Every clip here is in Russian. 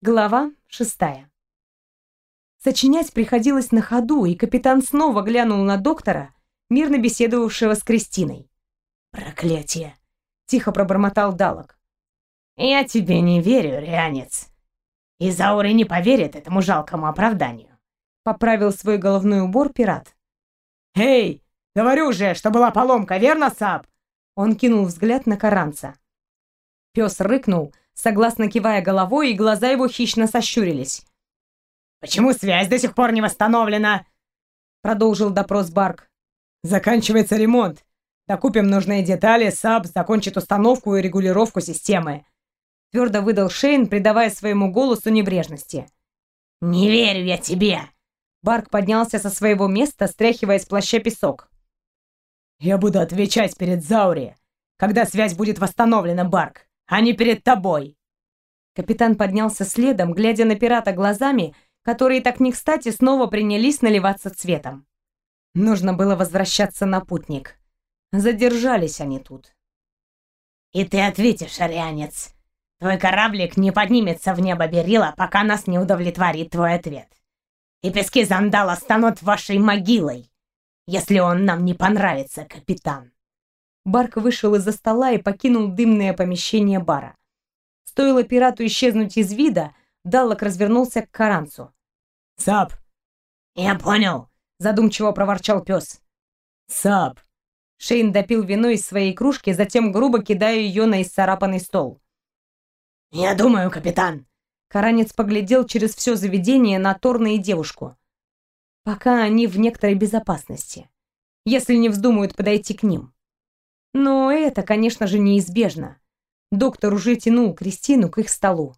Глава шестая. Сочинять приходилось на ходу, и капитан снова глянул на доктора, мирно беседовавшего с Кристиной. «Проклятие!» — тихо пробормотал Далок. «Я тебе не верю, Рианец. И Заури не поверит этому жалкому оправданию», — поправил свой головной убор пират. «Эй, говорю же, что была поломка, верно, Сап?» Он кинул взгляд на Каранца. Пес рыкнул, согласно кивая головой, и глаза его хищно сощурились. «Почему связь до сих пор не восстановлена?» Продолжил допрос Барк. «Заканчивается ремонт. Докупим нужные детали, САП закончит установку и регулировку системы». Твердо выдал Шейн, придавая своему голосу небрежности. «Не верю я тебе!» Барк поднялся со своего места, стряхивая с плаща песок. «Я буду отвечать перед Заури, когда связь будет восстановлена, Барк а не перед тобой!» Капитан поднялся следом, глядя на пирата глазами, которые так не кстати снова принялись наливаться цветом. Нужно было возвращаться на путник. Задержались они тут. «И ты ответишь, арианец. Твой кораблик не поднимется в небо Берила, пока нас не удовлетворит твой ответ. И пески Зандала станут вашей могилой, если он нам не понравится, капитан». Барк вышел из-за стола и покинул дымное помещение бара. Стоило пирату исчезнуть из вида, Даллок развернулся к Каранцу. «Сап!» «Я понял!» — задумчиво проворчал пес. «Сап!» Шейн допил вино из своей кружки, затем грубо кидая ее на исцарапанный стол. «Я думаю, капитан!» Каранец поглядел через все заведение на Торна и девушку. Пока они в некоторой безопасности, если не вздумают подойти к ним. Но это, конечно же, неизбежно. Доктор уже тянул Кристину к их столу.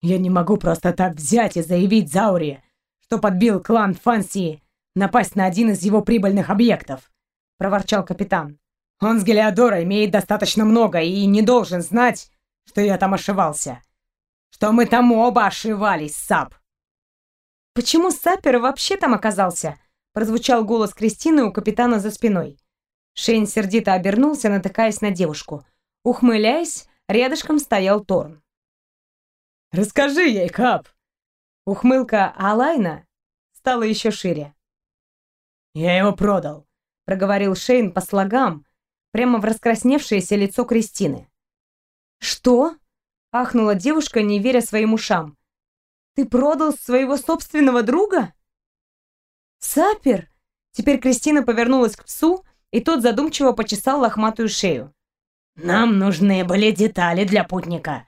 «Я не могу просто так взять и заявить Зауре, что подбил клан Фанси напасть на один из его прибыльных объектов», — проворчал капитан. «Он с Гелиодора имеет достаточно много и не должен знать, что я там ошивался. Что мы там оба ошивались, Сап!» «Почему Сапер вообще там оказался?» — прозвучал голос Кристины у капитана за спиной. Шейн сердито обернулся, натыкаясь на девушку. Ухмыляясь, рядышком стоял Торн. «Расскажи ей, Кап!» Ухмылка Алайна стала еще шире. «Я его продал», — проговорил Шейн по слогам, прямо в раскрасневшееся лицо Кристины. «Что?» — ахнула девушка, не веря своим ушам. «Ты продал своего собственного друга?» «Сапер!» Теперь Кристина повернулась к псу, и тот задумчиво почесал лохматую шею. «Нам нужны были детали для путника.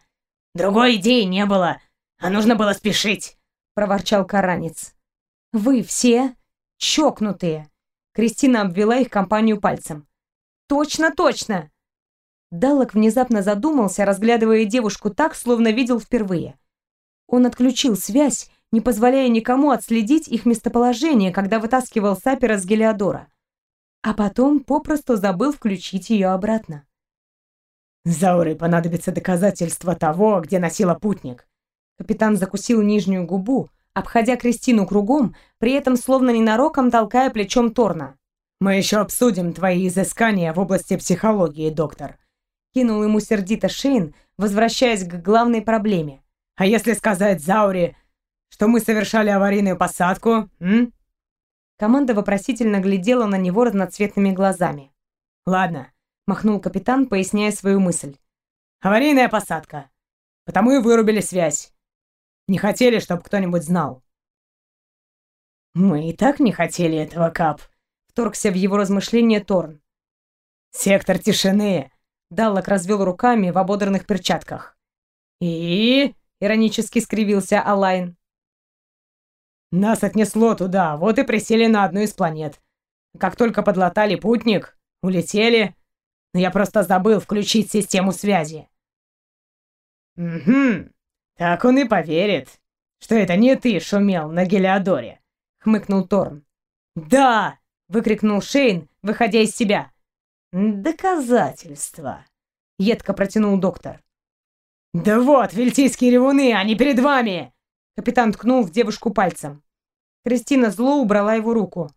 Другой идеи не было, а нужно было спешить», — проворчал Каранец. «Вы все чокнутые!» Кристина обвела их компанию пальцем. «Точно, точно!» Даллок внезапно задумался, разглядывая девушку так, словно видел впервые. Он отключил связь, не позволяя никому отследить их местоположение, когда вытаскивал сапера с Гелиодора а потом попросту забыл включить ее обратно. «Зауры понадобится доказательство того, где носила путник». Капитан закусил нижнюю губу, обходя Кристину кругом, при этом словно ненароком толкая плечом Торна. «Мы еще обсудим твои изыскания в области психологии, доктор», кинул ему сердито Шейн, возвращаясь к главной проблеме. «А если сказать Зауре, что мы совершали аварийную посадку, м? Команда вопросительно глядела на него разноцветными глазами. «Ладно», — махнул капитан, поясняя свою мысль. «Аварийная посадка. Потому и вырубили связь. Не хотели, чтобы кто-нибудь знал». «Мы и так не хотели этого, Кап», — вторгся в его размышления Торн. «Сектор тишины», — Даллок развел руками в ободранных перчатках. «И?» — иронически скривился Алайн. Нас отнесло туда, вот и присели на одну из планет. Как только подлатали путник, улетели. Но я просто забыл включить систему связи. Угу, так он и поверит, что это не ты шумел на Гелиодоре, хмыкнул Торн. Да, выкрикнул Шейн, выходя из себя. Доказательства, едко протянул доктор. Да вот, вельтийские ревуны, они перед вами! Капитан ткнул в девушку пальцем. Кристина зло убрала его руку.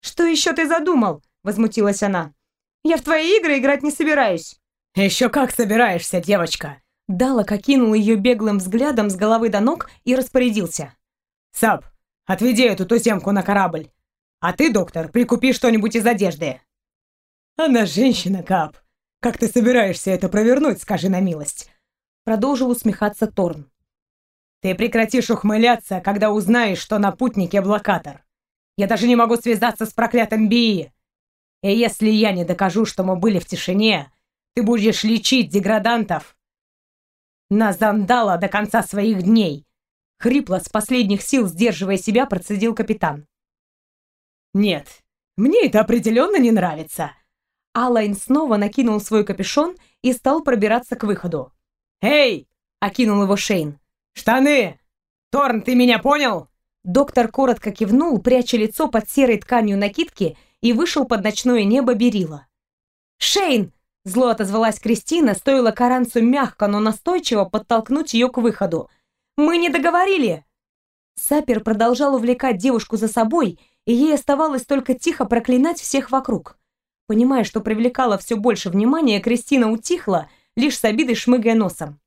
«Что еще ты задумал?» — возмутилась она. «Я в твои игры играть не собираюсь». «Еще как собираешься, девочка!» Далок окинул ее беглым взглядом с головы до ног и распорядился. «Сап, отведи эту туземку на корабль. А ты, доктор, прикупи что-нибудь из одежды». «Она женщина, Кап. Как ты собираешься это провернуть, скажи на милость?» Продолжил усмехаться Торн. «Ты прекратишь ухмыляться, когда узнаешь, что на путнике блокатор. Я даже не могу связаться с проклятым Бии. И если я не докажу, что мы были в тишине, ты будешь лечить деградантов на Зандала до конца своих дней!» Хрипло, с последних сил сдерживая себя, процедил капитан. «Нет, мне это определенно не нравится!» Алайн снова накинул свой капюшон и стал пробираться к выходу. «Эй!» — окинул его Шейн. «Штаны! Торн, ты меня понял?» Доктор коротко кивнул, пряча лицо под серой тканью накидки и вышел под ночное небо Берила. «Шейн!» Зло отозвалась Кристина, стоило Каранцу мягко, но настойчиво подтолкнуть ее к выходу. «Мы не договорили!» Сапер продолжал увлекать девушку за собой, и ей оставалось только тихо проклинать всех вокруг. Понимая, что привлекала все больше внимания, Кристина утихла, лишь с обидой шмыгая носом.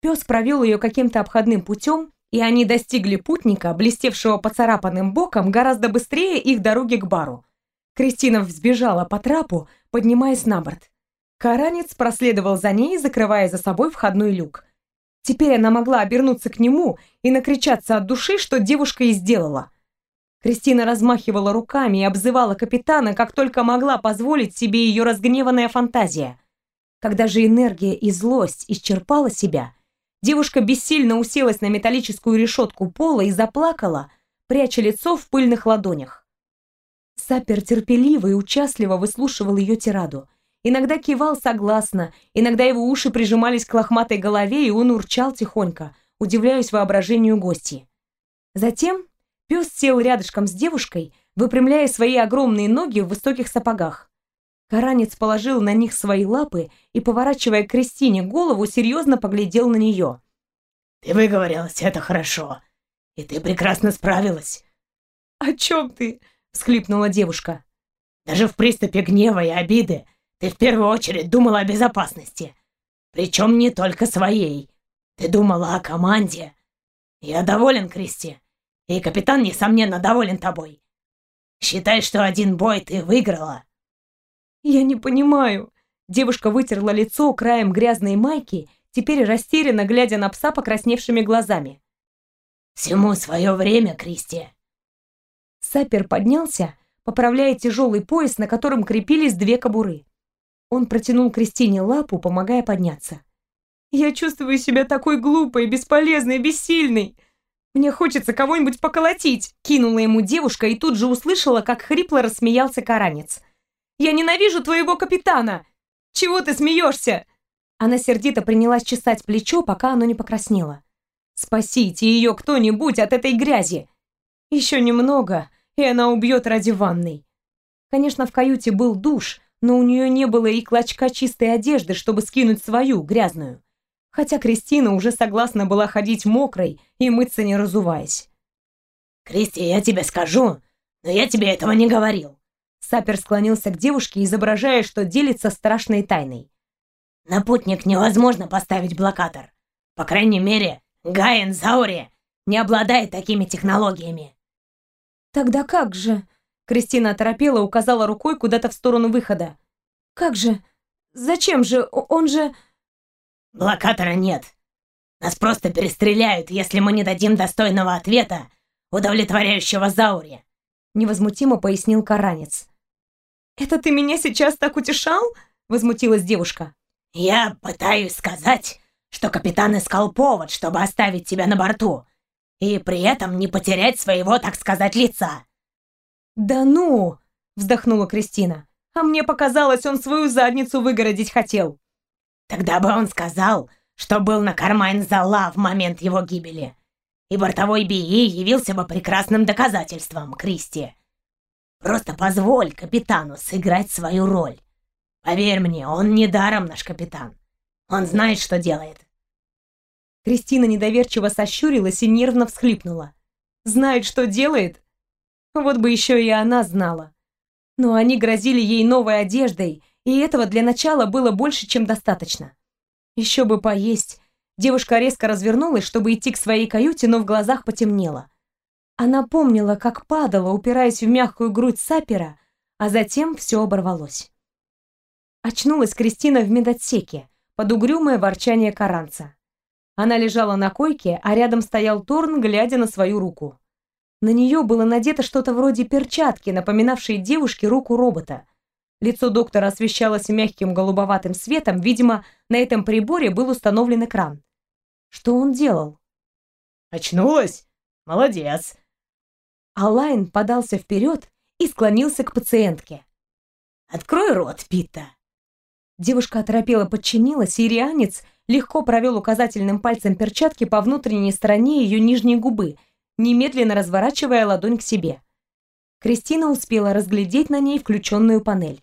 Пес провел ее каким-то обходным путем, и они достигли путника, блестевшего поцарапанным боком, гораздо быстрее их дороги к бару. Кристина взбежала по трапу, поднимаясь на борт. Каранец проследовал за ней, закрывая за собой входной люк. Теперь она могла обернуться к нему и накричаться от души, что девушка и сделала. Кристина размахивала руками и обзывала капитана, как только могла позволить себе ее разгневанная фантазия. Когда же энергия и злость исчерпала себя, девушка бессильно уселась на металлическую решетку пола и заплакала, пряча лицо в пыльных ладонях. Сапер терпеливо и участливо выслушивал ее тираду – Иногда кивал согласно, иногда его уши прижимались к лохматой голове, и он урчал тихонько, удивляясь воображению гостей. Затем пес сел рядышком с девушкой, выпрямляя свои огромные ноги в высоких сапогах. Каранец положил на них свои лапы и, поворачивая Кристине голову, серьезно поглядел на нее. «Ты выговорилась, это хорошо. И ты прекрасно справилась». «О чем ты?» — всхлипнула девушка. «Даже в приступе гнева и обиды ты в первую очередь думала о безопасности. Причем не только своей. Ты думала о команде. Я доволен, Кристи. И капитан, несомненно, доволен тобой. Считай, что один бой ты выиграла. Я не понимаю. Девушка вытерла лицо краем грязной майки, теперь растерянно глядя на пса покрасневшими глазами. Всему свое время, Кристи. Сапер поднялся, поправляя тяжелый пояс, на котором крепились две кобуры. Он протянул Кристине лапу, помогая подняться. «Я чувствую себя такой глупой, бесполезной, бессильной. Мне хочется кого-нибудь поколотить!» Кинула ему девушка и тут же услышала, как хрипло рассмеялся Каранец. «Я ненавижу твоего капитана! Чего ты смеешься?» Она сердито принялась чесать плечо, пока оно не покраснело. «Спасите ее кто-нибудь от этой грязи!» «Еще немного, и она убьет ради ванной!» Конечно, в каюте был душ, но у нее не было и клочка чистой одежды, чтобы скинуть свою, грязную. Хотя Кристина уже согласна была ходить мокрой и мыться не разуваясь. «Кристи, я тебе скажу, но я тебе этого не говорил». Сапер склонился к девушке, изображая, что делится страшной тайной. «На путник невозможно поставить блокатор. По крайней мере, Гаен Заури не обладает такими технологиями». «Тогда как же?» Кристина оторопела, указала рукой куда-то в сторону выхода. «Как же? Зачем же? Он же...» «Блокатора нет. Нас просто перестреляют, если мы не дадим достойного ответа, удовлетворяющего Зауре», невозмутимо пояснил Каранец. «Это ты меня сейчас так утешал?» возмутилась девушка. «Я пытаюсь сказать, что капитан искал повод, чтобы оставить тебя на борту, и при этом не потерять своего, так сказать, лица. «Да ну!» — вздохнула Кристина. «А мне показалось, он свою задницу выгородить хотел». «Тогда бы он сказал, что был на карман зала в момент его гибели. И бортовой БИИ явился бы прекрасным доказательством, Кристи. Просто позволь капитану сыграть свою роль. Поверь мне, он не даром наш капитан. Он знает, что делает». Кристина недоверчиво сощурилась и нервно всхлипнула. «Знает, что делает? Вот бы еще и она знала. Но они грозили ей новой одеждой, и этого для начала было больше, чем достаточно. Еще бы поесть. Девушка резко развернулась, чтобы идти к своей каюте, но в глазах потемнело. Она помнила, как падала, упираясь в мягкую грудь сапера, а затем все оборвалось. Очнулась Кристина в медотсеке, под угрюмое ворчание Каранца. Она лежала на койке, а рядом стоял Торн, глядя на свою руку. На нее было надето что-то вроде перчатки, напоминавшей девушке руку робота. Лицо доктора освещалось мягким голубоватым светом, видимо, на этом приборе был установлен экран. Что он делал? «Очнулась? Молодец!» Алайн подался вперед и склонился к пациентке. «Открой рот, Пита!» Девушка оторопела подчинилась, и рианец легко провел указательным пальцем перчатки по внутренней стороне ее нижней губы, немедленно разворачивая ладонь к себе. Кристина успела разглядеть на ней включенную панель.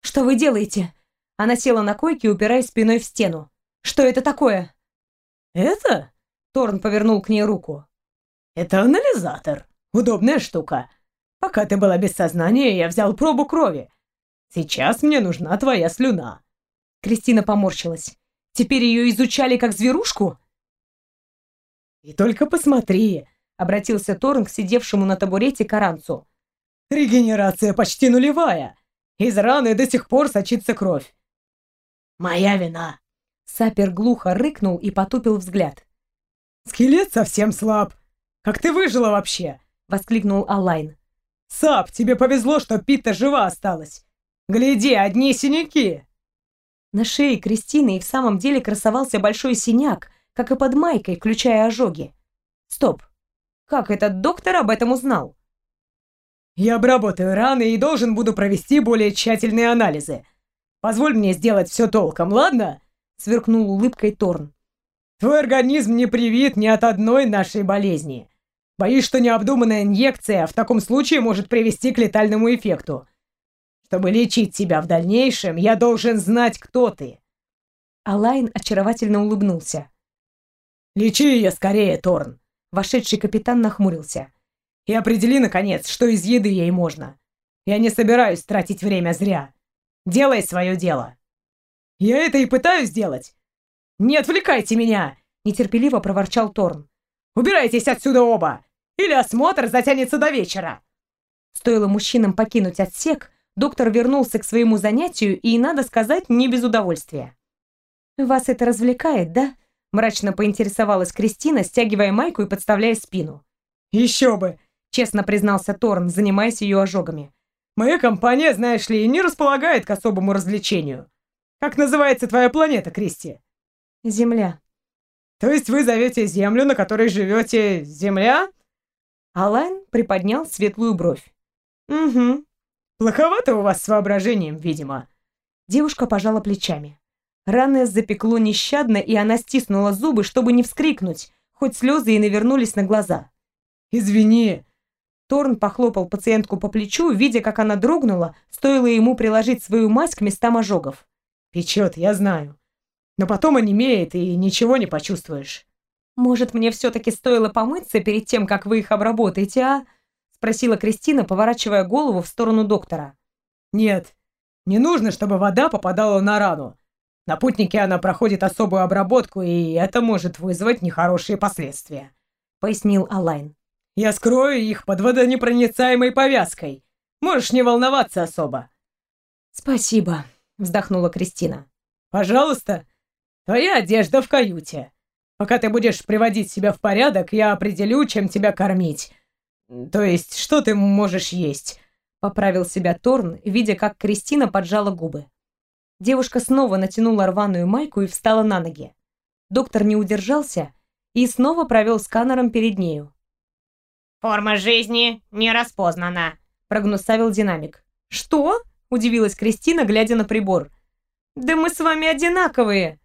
«Что вы делаете?» Она села на койке, упираясь спиной в стену. «Что это такое?» «Это?» Торн повернул к ней руку. «Это анализатор. Удобная штука. Пока ты была без сознания, я взял пробу крови. Сейчас мне нужна твоя слюна». Кристина поморщилась. Теперь ее изучали как зверушку? «И только посмотри», — обратился Торн к сидевшему на табурете Каранцу. «Регенерация почти нулевая. Из раны до сих пор сочится кровь». «Моя вина». Сапер глухо рыкнул и потупил взгляд. «Скелет совсем слаб. Как ты выжила вообще?» — воскликнул Алайн. «Сап, тебе повезло, что Питта жива осталась. Гляди, одни синяки!» На шее Кристины и в самом деле красовался большой синяк, как и под майкой, включая ожоги. Стоп. Как этот доктор об этом узнал? Я обработаю раны и должен буду провести более тщательные анализы. Позволь мне сделать все толком, ладно? Сверкнул улыбкой Торн. Твой организм не привит ни от одной нашей болезни. Боюсь, что необдуманная инъекция в таком случае может привести к летальному эффекту. Чтобы лечить тебя в дальнейшем, я должен знать, кто ты. Алайн очаровательно улыбнулся. Лечи ее скорее, Торн. Вошедший капитан нахмурился. И определи, наконец, что из еды ей можно. Я не собираюсь тратить время зря. Делай свое дело. Я это и пытаюсь сделать. Не отвлекайте меня, нетерпеливо проворчал Торн. Убирайтесь отсюда оба, или осмотр затянется до вечера. Стоило мужчинам покинуть отсек, доктор вернулся к своему занятию и, надо сказать, не без удовольствия. «Вас это развлекает, да?» – мрачно поинтересовалась Кристина, стягивая майку и подставляя спину. «Еще бы!» – честно признался Торн, занимаясь ее ожогами. «Моя компания, знаешь ли, не располагает к особому развлечению. Как называется твоя планета, Кристи?» «Земля». «То есть вы зовете Землю, на которой живете, Земля?» Алайн приподнял светлую бровь. «Угу. Плоховато у вас с воображением, видимо. Девушка пожала плечами. Раны запекло нещадно, и она стиснула зубы, чтобы не вскрикнуть, хоть слезы и навернулись на глаза. «Извини!» Торн похлопал пациентку по плечу, видя, как она дрогнула, стоило ему приложить свою мазь к местам ожогов. «Печет, я знаю. Но потом онемеет, и ничего не почувствуешь». «Может, мне все-таки стоило помыться перед тем, как вы их обработаете, а?» спросила Кристина, поворачивая голову в сторону доктора. Нет, не нужно, чтобы вода попадала на рану. На путнике она проходит особую обработку, и это может вызвать нехорошие последствия, пояснил Алайн. Я скрою их под водонепроницаемой повязкой. Можешь не волноваться особо. Спасибо, вздохнула Кристина. Пожалуйста. Твоя одежда в каюте. Пока ты будешь приводить себя в порядок, я определю, чем тебя кормить. «То есть, что ты можешь есть?» — поправил себя Торн, видя, как Кристина поджала губы. Девушка снова натянула рваную майку и встала на ноги. Доктор не удержался и снова провел сканером перед нею. «Форма жизни не распознана», — прогнусавил динамик. «Что?» — удивилась Кристина, глядя на прибор. «Да мы с вами одинаковые!»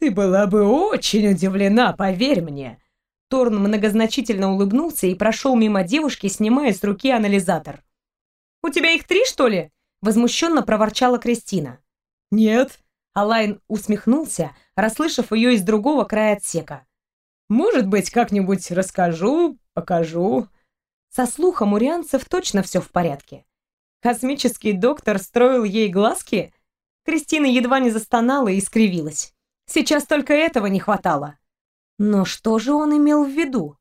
«Ты была бы очень удивлена, поверь мне!» Торн многозначительно улыбнулся и прошел мимо девушки, снимая с руки анализатор. «У тебя их три, что ли?» — возмущенно проворчала Кристина. «Нет». Алайн усмехнулся, расслышав ее из другого края отсека. «Может быть, как-нибудь расскажу, покажу». Со слухом у рианцев точно все в порядке. Космический доктор строил ей глазки? Кристина едва не застонала и скривилась. Сейчас только этого не хватало. Но что же он имел в виду?